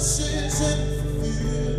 promises and fulfill.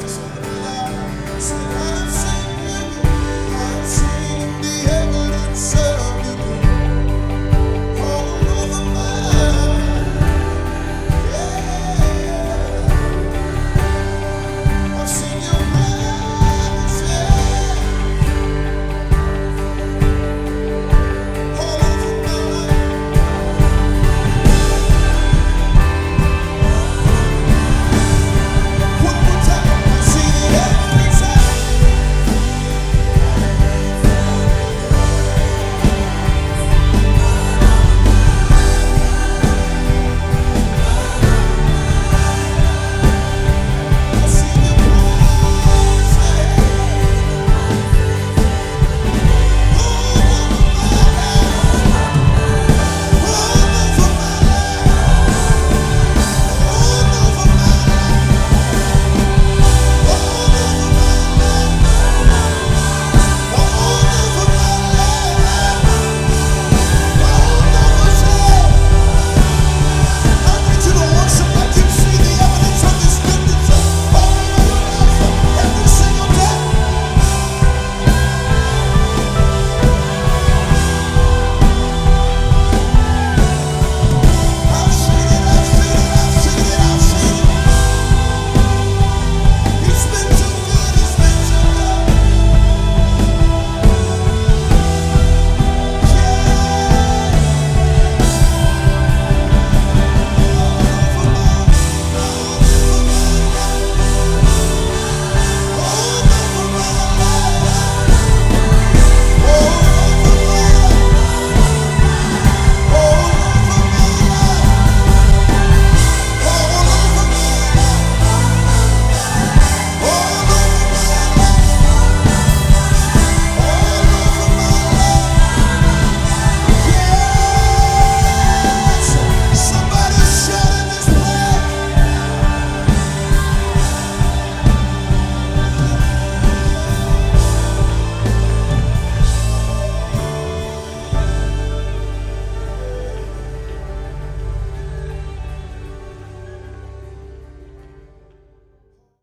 Thank you.